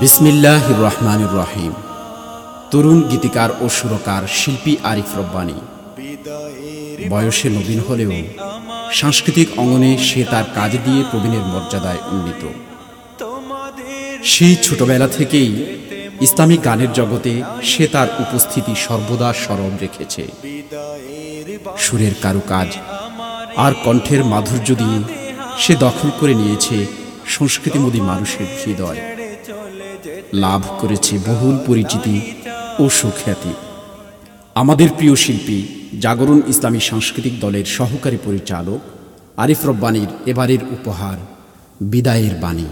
বিসমিল্লাহ রহমান রহিম। তরুণ গীতিকার ও সুরকার শিল্পী আরিফ রব্বানী। বয়সে নবীন হলেও সাংস্কৃতিক অঙ্গনে সে তার কাজ দিয়ে প্রবীণের মর্যাদায় উন্নীত। সেই ছোটবেলা থেকেই ইসলামিক গানের জগতে সে তার উপস্থিতি সর্বদা স্মরণ রেখেছে। সুরের কারুকাজ আর কণ্ঠের মাধুর্য দিয়ে সে দখল করে নিয়েছে সংস্কৃতিমদী মানুষের হৃদয়। লাভ করেছে বহুল পরিচিতি ও সুখ্যাতি। আমাদের প্রিয় শিল্পী জাগরণ ইসলামী সাংস্কৃতিক দলের সহকারী পরিচালক আরিফ রব্বানির এবারের উপহার বিদায়ের বাণী।